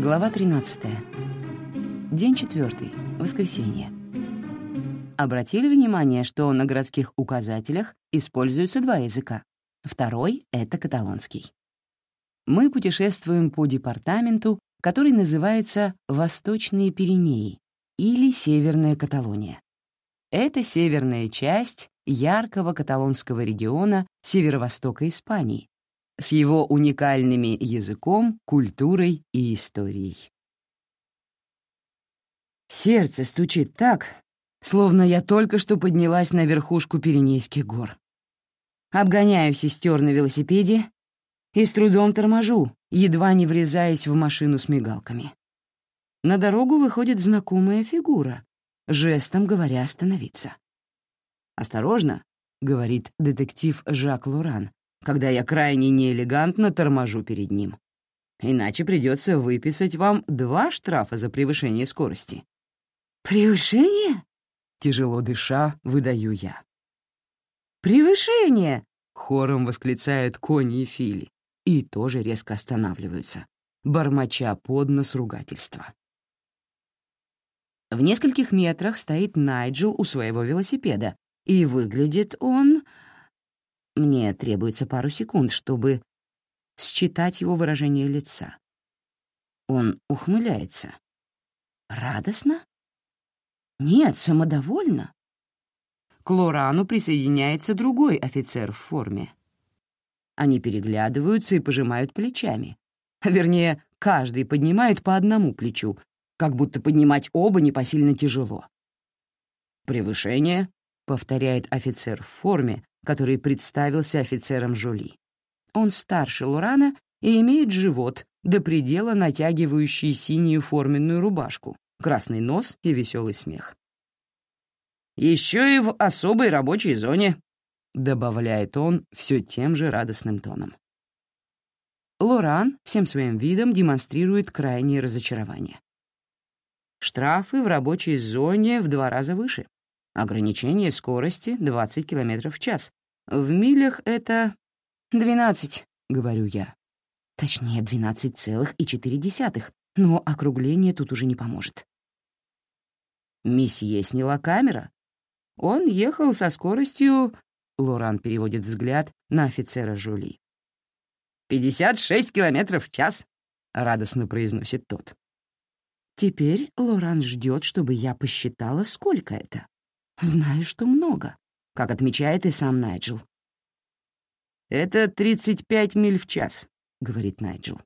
Глава 13. День четвертый. Воскресенье. Обратили внимание, что на городских указателях используются два языка. Второй — это каталонский. Мы путешествуем по департаменту, который называется Восточные Пиренеи или Северная Каталония. Это северная часть яркого каталонского региона северо-востока Испании с его уникальными языком, культурой и историей. Сердце стучит так, словно я только что поднялась на верхушку Пиренейских гор. Обгоняю сестер на велосипеде и с трудом торможу, едва не врезаясь в машину с мигалками. На дорогу выходит знакомая фигура, жестом говоря остановиться. «Осторожно», — говорит детектив Жак Лоран, когда я крайне неэлегантно торможу перед ним. «Иначе придется выписать вам два штрафа за превышение скорости». «Превышение?» — тяжело дыша, выдаю я. «Превышение!» — хором восклицают Кони и Фили и тоже резко останавливаются, бормоча под нос ругательства. В нескольких метрах стоит Найджел у своего велосипеда, и выглядит он... Мне требуется пару секунд, чтобы считать его выражение лица. Он ухмыляется. Радостно? Нет, самодовольно. К Лорану присоединяется другой офицер в форме. Они переглядываются и пожимают плечами. Вернее, каждый поднимает по одному плечу, как будто поднимать оба непосильно тяжело. «Превышение», — повторяет офицер в форме, который представился офицером Жоли. Он старше Лурана и имеет живот, до предела натягивающий синюю форменную рубашку, красный нос и веселый смех. «Еще и в особой рабочей зоне», — добавляет он все тем же радостным тоном. Лоран всем своим видом демонстрирует крайнее разочарование. Штрафы в рабочей зоне в два раза выше. Ограничение скорости — 20 км в час. В милях это 12, говорю я. Точнее, 12,4, но округление тут уже не поможет. Месье сняла камера. Он ехал со скоростью... Лоран переводит взгляд на офицера Жули. «56 километров в час», — радостно произносит тот. Теперь Лоран ждет, чтобы я посчитала, сколько это. Знаю, что много, как отмечает и сам Найджел. «Это 35 миль в час», — говорит Найджел.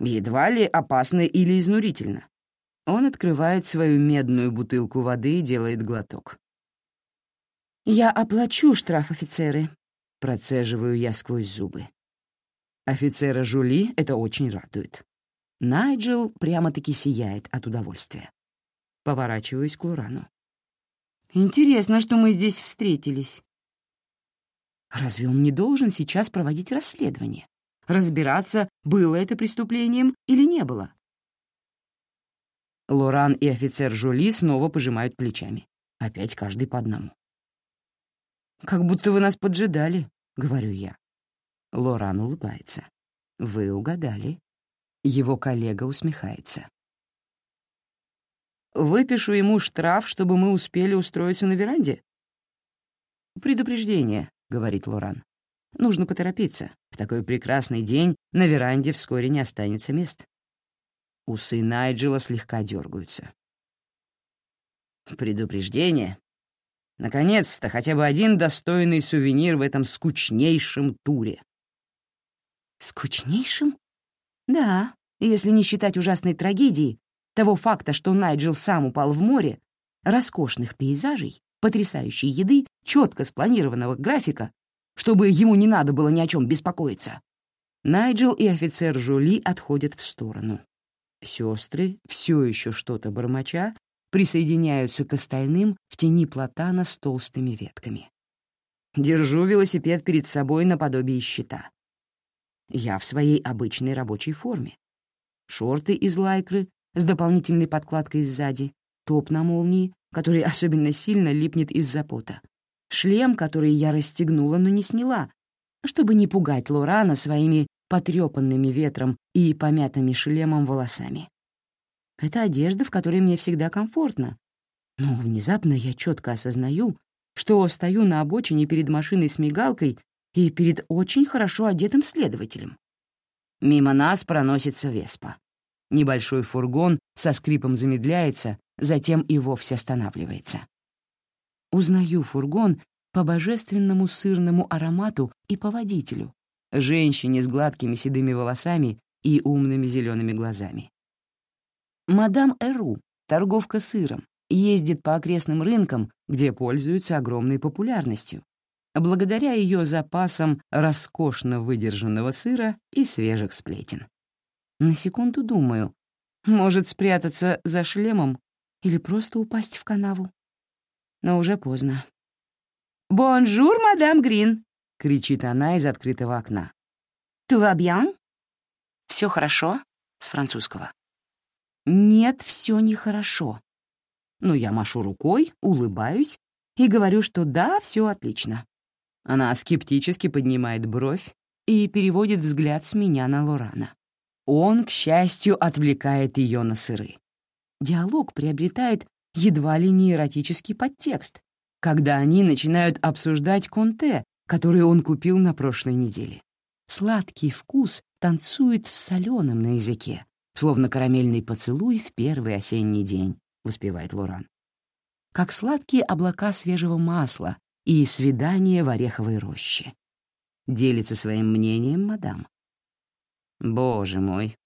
«Едва ли опасно или изнурительно». Он открывает свою медную бутылку воды и делает глоток. «Я оплачу штраф, офицеры», — процеживаю я сквозь зубы. Офицера Жули это очень радует. Найджел прямо-таки сияет от удовольствия. Поворачиваюсь к Лурану. «Интересно, что мы здесь встретились». Разве он не должен сейчас проводить расследование? Разбираться, было это преступлением или не было? Лоран и офицер Жули снова пожимают плечами. Опять каждый по одному. «Как будто вы нас поджидали», — говорю я. Лоран улыбается. «Вы угадали». Его коллега усмехается. «Выпишу ему штраф, чтобы мы успели устроиться на веранде?» «Предупреждение», — говорит Лоран. «Нужно поторопиться. В такой прекрасный день на веранде вскоре не останется мест». Усы Найджела слегка дергаются. «Предупреждение? Наконец-то хотя бы один достойный сувенир в этом скучнейшем туре». «Скучнейшем?» Да, если не считать ужасной трагедии, того факта, что Найджел сам упал в море, роскошных пейзажей, потрясающей еды, четко спланированного графика, чтобы ему не надо было ни о чем беспокоиться. Найджел и офицер Жули отходят в сторону. Сестры, все еще что-то бормоча, присоединяются к остальным в тени платана с толстыми ветками. Держу велосипед перед собой наподобие щита. Я в своей обычной рабочей форме. Шорты из лайкры с дополнительной подкладкой сзади, топ на молнии, который особенно сильно липнет из-за пота, шлем, который я расстегнула, но не сняла, чтобы не пугать Лорана своими потрепанными ветром и помятыми шлемом волосами. Это одежда, в которой мне всегда комфортно. Но внезапно я четко осознаю, что стою на обочине перед машиной с мигалкой и перед очень хорошо одетым следователем. Мимо нас проносится Веспа. Небольшой фургон со скрипом замедляется, затем и вовсе останавливается. Узнаю фургон по божественному сырному аромату и по водителю, женщине с гладкими седыми волосами и умными зелеными глазами. Мадам Эру, торговка сыром, ездит по окрестным рынкам, где пользуется огромной популярностью, благодаря ее запасам роскошно выдержанного сыра и свежих сплетен. На секунду думаю, может спрятаться за шлемом или просто упасть в канаву. Но уже поздно. «Bonjour, madame Green!» — кричит она из открытого окна. «Tout va bien?» «Все хорошо?» — с французского. «Нет, все нехорошо». Но я машу рукой, улыбаюсь и говорю, что да, все отлично. Она скептически поднимает бровь и переводит взгляд с меня на Лорана. Он, к счастью, отвлекает ее на сыры. Диалог приобретает едва ли не эротический подтекст, когда они начинают обсуждать конте, который он купил на прошлой неделе. Сладкий вкус танцует с соленым на языке, словно карамельный поцелуй в первый осенний день, воспевает Лоран. Как сладкие облака свежего масла и свидание в ореховой роще. Делится своим мнением мадам. Боже мой.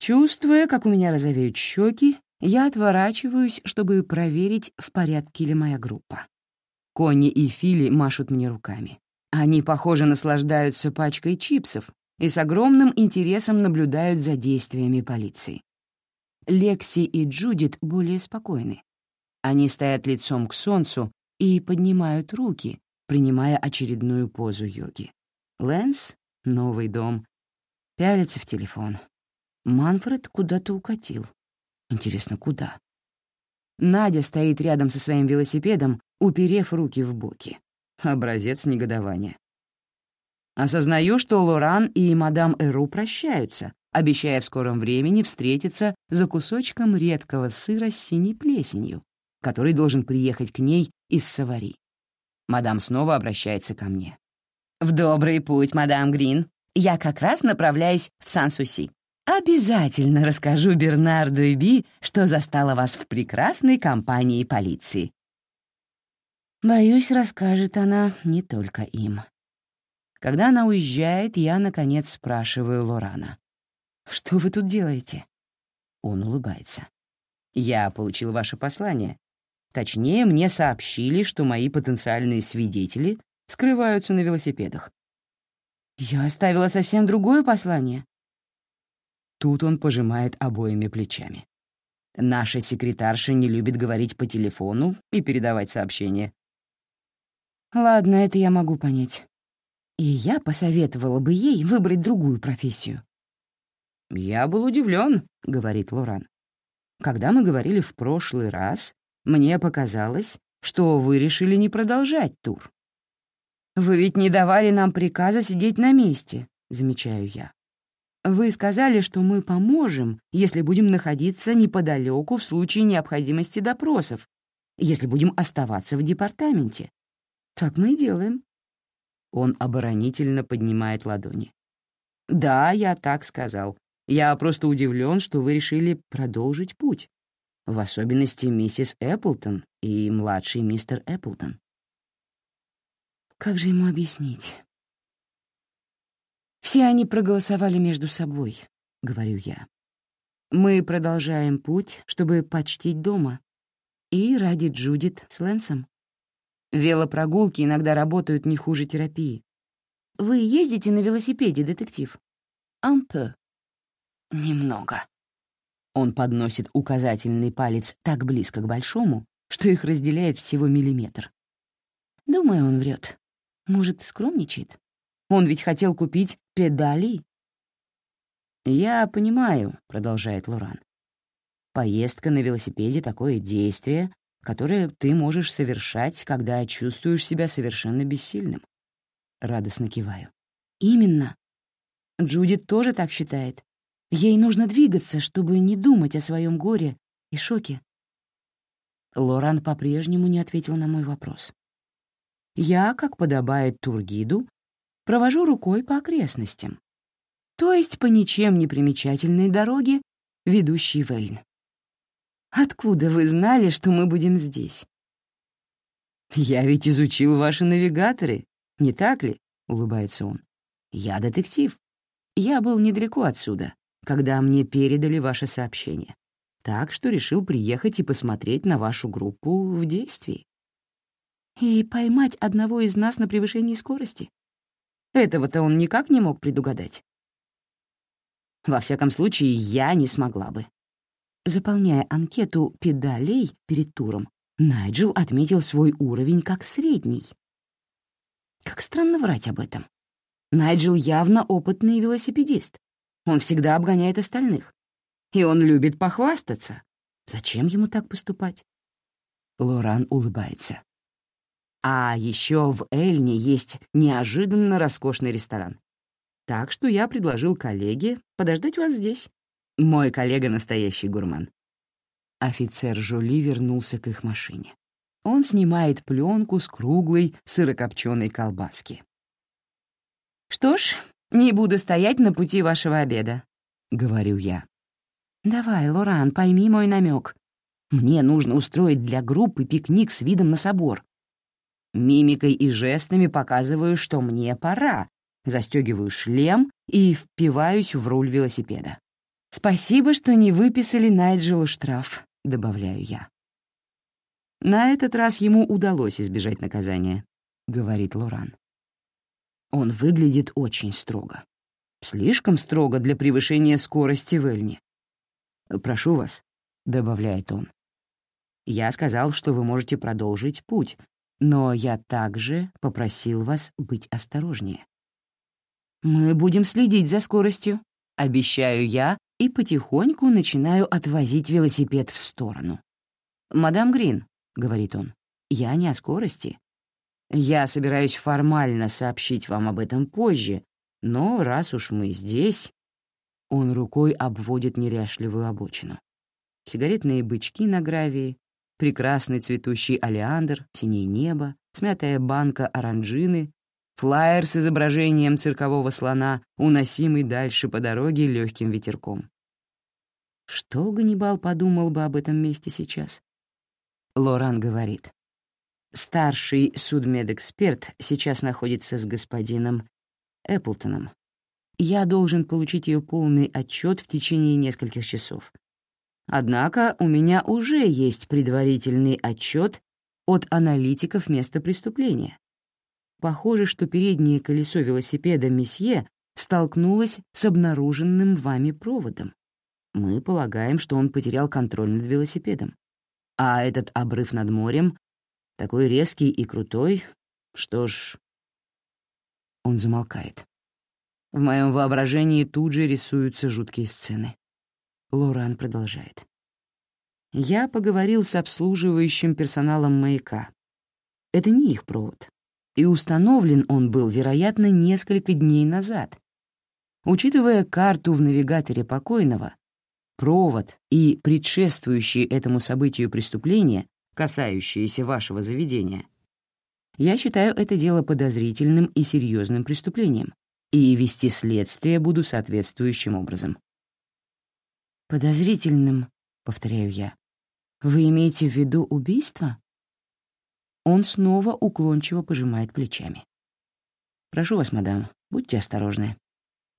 Чувствуя, как у меня розовеют щеки, я отворачиваюсь, чтобы проверить, в порядке ли моя группа. Конни и Фили машут мне руками. Они, похоже, наслаждаются пачкой чипсов и с огромным интересом наблюдают за действиями полиции. Лекси и Джудит более спокойны. Они стоят лицом к солнцу и поднимают руки, принимая очередную позу йоги. Лэнс, новый дом, пялится в телефон. Манфред куда-то укатил. Интересно, куда? Надя стоит рядом со своим велосипедом, уперев руки в боки. Образец негодования. Осознаю, что Лоран и мадам Эру прощаются, обещая в скором времени встретиться за кусочком редкого сыра с синей плесенью, который должен приехать к ней из Савари. Мадам снова обращается ко мне. «В добрый путь, мадам Грин. Я как раз направляюсь в Сан-Суси. Обязательно расскажу Бернарду и Би, что застала вас в прекрасной компании полиции». Боюсь, расскажет она не только им. Когда она уезжает, я, наконец, спрашиваю Лорана. «Что вы тут делаете?» Он улыбается. «Я получил ваше послание Точнее, мне сообщили, что мои потенциальные свидетели скрываются на велосипедах. Я оставила совсем другое послание. Тут он пожимает обоими плечами. Наша секретарша не любит говорить по телефону и передавать сообщения. Ладно, это я могу понять. И я посоветовала бы ей выбрать другую профессию. «Я был удивлен», — говорит Лоран. «Когда мы говорили в прошлый раз, мне показалось, что вы решили не продолжать тур. Вы ведь не давали нам приказа сидеть на месте, замечаю я. Вы сказали, что мы поможем, если будем находиться неподалеку в случае необходимости допросов, если будем оставаться в департаменте. Так мы и делаем. Он оборонительно поднимает ладони. «Да, я так сказал. Я просто удивлен, что вы решили продолжить путь в особенности миссис Эпплтон и младший мистер Эпплтон. Как же ему объяснить? «Все они проголосовали между собой», — говорю я. «Мы продолжаем путь, чтобы почтить дома. И ради Джудит с Лэнсом. Велопрогулки иногда работают не хуже терапии. Вы ездите на велосипеде, детектив?» «Un peu». «Немного», он подносит указательный палец так близко к большому, что их разделяет всего миллиметр. Думаю, он врет. Может, скромничает? Он ведь хотел купить педали. «Я понимаю», — продолжает Лоран. «Поездка на велосипеде — такое действие, которое ты можешь совершать, когда чувствуешь себя совершенно бессильным». Радостно киваю. «Именно. Джудит тоже так считает. Ей нужно двигаться, чтобы не думать о своем горе и шоке. Лоран по-прежнему не ответил на мой вопрос. Я, как подобает тургиду, провожу рукой по окрестностям, то есть по ничем не примечательной дороге, ведущей в Эльн. «Откуда вы знали, что мы будем здесь?» «Я ведь изучил ваши навигаторы, не так ли?» — улыбается он. «Я детектив. Я был недалеко отсюда, когда мне передали ваше сообщение, так что решил приехать и посмотреть на вашу группу в действии». «И поймать одного из нас на превышении скорости?» Этого-то он никак не мог предугадать. Во всяком случае, я не смогла бы. Заполняя анкету педалей перед туром, Найджел отметил свой уровень как средний. Как странно врать об этом. Найджел явно опытный велосипедист. Он всегда обгоняет остальных. И он любит похвастаться. Зачем ему так поступать? Лоран улыбается. А еще в Эльне есть неожиданно роскошный ресторан. Так что я предложил коллеге подождать вас здесь. Мой коллега — настоящий гурман. Офицер Жули вернулся к их машине. Он снимает пленку с круглой сырокопченой колбаски. «Что ж, не буду стоять на пути вашего обеда», — говорю я. «Давай, Лоран, пойми мой намек. Мне нужно устроить для группы пикник с видом на собор. Мимикой и жестами показываю, что мне пора, застегиваю шлем и впиваюсь в руль велосипеда. «Спасибо, что не выписали Найджелу штраф», — добавляю я. «На этот раз ему удалось избежать наказания», — говорит Лоран. Он выглядит очень строго. Слишком строго для превышения скорости в Эльне. «Прошу вас», — добавляет он. «Я сказал, что вы можете продолжить путь, но я также попросил вас быть осторожнее. «Мы будем следить за скоростью», — обещаю я и потихоньку начинаю отвозить велосипед в сторону. «Мадам Грин», — говорит он, — «я не о скорости. Я собираюсь формально сообщить вам об этом позже, но раз уж мы здесь...» Он рукой обводит неряшливую обочину. Сигаретные бычки на гравии, прекрасный цветущий олеандр, синее небо, смятая банка оранжины флаер с изображением циркового слона, уносимый дальше по дороге легким ветерком. Что Ганнибал подумал бы об этом месте сейчас? Лоран говорит. Старший судмедэксперт сейчас находится с господином Эпплтоном. Я должен получить ее полный отчет в течение нескольких часов. Однако у меня уже есть предварительный отчет от аналитиков места преступления, Похоже, что переднее колесо велосипеда месье столкнулось с обнаруженным вами проводом. Мы полагаем, что он потерял контроль над велосипедом. А этот обрыв над морем такой резкий и крутой, что ж... Он замолкает. В моем воображении тут же рисуются жуткие сцены. Лоран продолжает. Я поговорил с обслуживающим персоналом маяка. Это не их провод и установлен он был, вероятно, несколько дней назад. Учитывая карту в навигаторе покойного, провод и предшествующие этому событию преступления, касающиеся вашего заведения, я считаю это дело подозрительным и серьезным преступлением, и вести следствие буду соответствующим образом. «Подозрительным», — повторяю я. «Вы имеете в виду убийство?» Он снова уклончиво пожимает плечами. «Прошу вас, мадам, будьте осторожны.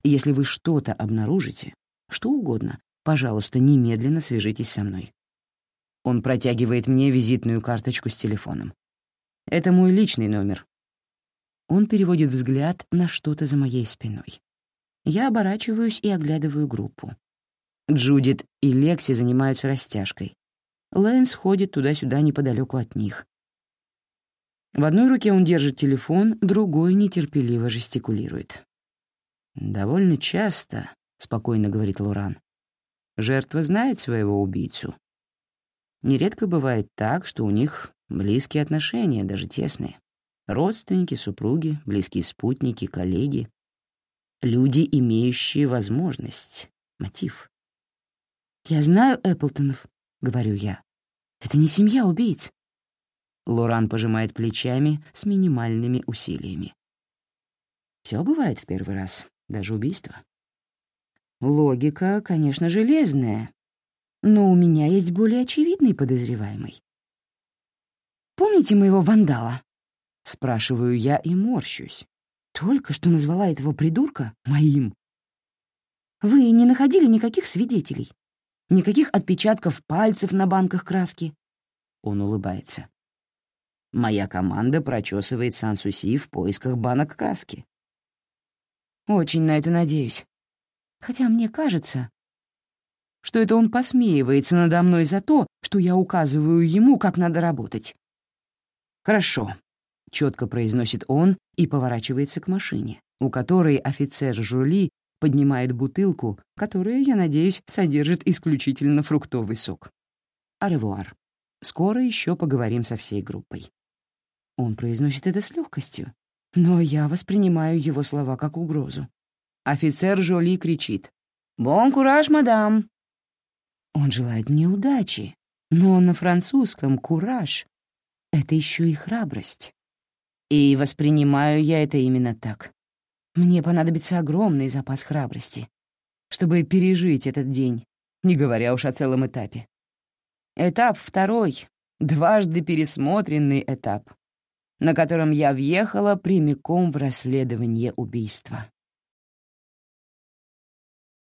Если вы что-то обнаружите, что угодно, пожалуйста, немедленно свяжитесь со мной». Он протягивает мне визитную карточку с телефоном. «Это мой личный номер». Он переводит взгляд на что-то за моей спиной. Я оборачиваюсь и оглядываю группу. Джудит и Лекси занимаются растяжкой. Лэнс ходит туда-сюда неподалеку от них. В одной руке он держит телефон, другой нетерпеливо жестикулирует. «Довольно часто», — спокойно говорит Лоран, — «жертва знает своего убийцу. Нередко бывает так, что у них близкие отношения, даже тесные. Родственники, супруги, близкие спутники, коллеги. Люди, имеющие возможность, мотив. «Я знаю Эпплтонов», — говорю я. «Это не семья убийц». Лоран пожимает плечами с минимальными усилиями. Все бывает в первый раз, даже убийство. Логика, конечно, железная, но у меня есть более очевидный подозреваемый. «Помните моего вандала?» — спрашиваю я и морщусь. Только что назвала этого придурка моим. «Вы не находили никаких свидетелей? Никаких отпечатков пальцев на банках краски?» Он улыбается. «Моя команда прочесывает Сан-Суси в поисках банок краски». «Очень на это надеюсь. Хотя мне кажется, что это он посмеивается надо мной за то, что я указываю ему, как надо работать. «Хорошо», — четко произносит он и поворачивается к машине, у которой офицер Жули поднимает бутылку, которая, я надеюсь, содержит исключительно фруктовый сок. Аревуар. Скоро еще поговорим со всей группой. Он произносит это с легкостью, но я воспринимаю его слова как угрозу. Офицер Жоли кричит. «Бон кураж, мадам!» Он желает мне удачи, но на французском «кураж» — это еще и храбрость. И воспринимаю я это именно так. Мне понадобится огромный запас храбрости, чтобы пережить этот день, не говоря уж о целом этапе. Этап второй, дважды пересмотренный этап, на котором я въехала прямиком в расследование убийства.